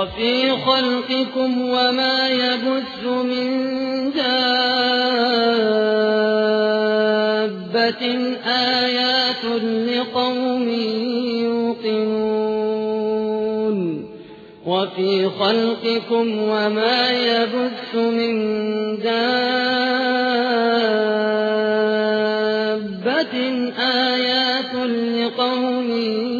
وفي خلقكم وما يبث من دابة آيات لقوم يوقنون وفي خلقكم وما يبث من دابة آيات لقوم يوقنون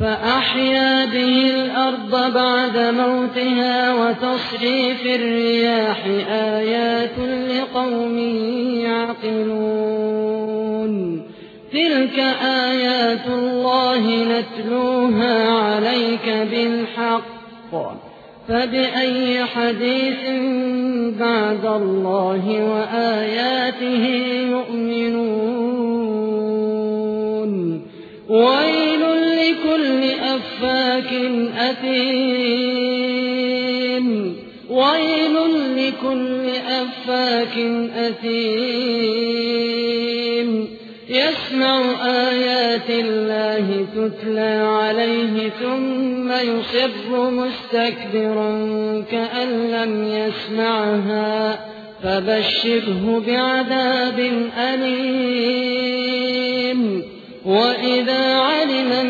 فأحيا به الأرض بعد موتها وتصريف الرياح آيات لقوم يعقلون. تلك آيات الله نتلوها عليك بالحق. فبأي حديث بعد الله وآياته يؤمنون؟ لكل أفاك أثيم. ويل لكل أفاك أثيم. يسمع آيات الله تتلى عليه ثم يصر مستكبرا كأن لم يسمعها. فبشره بعذاب أليم. وإذا علم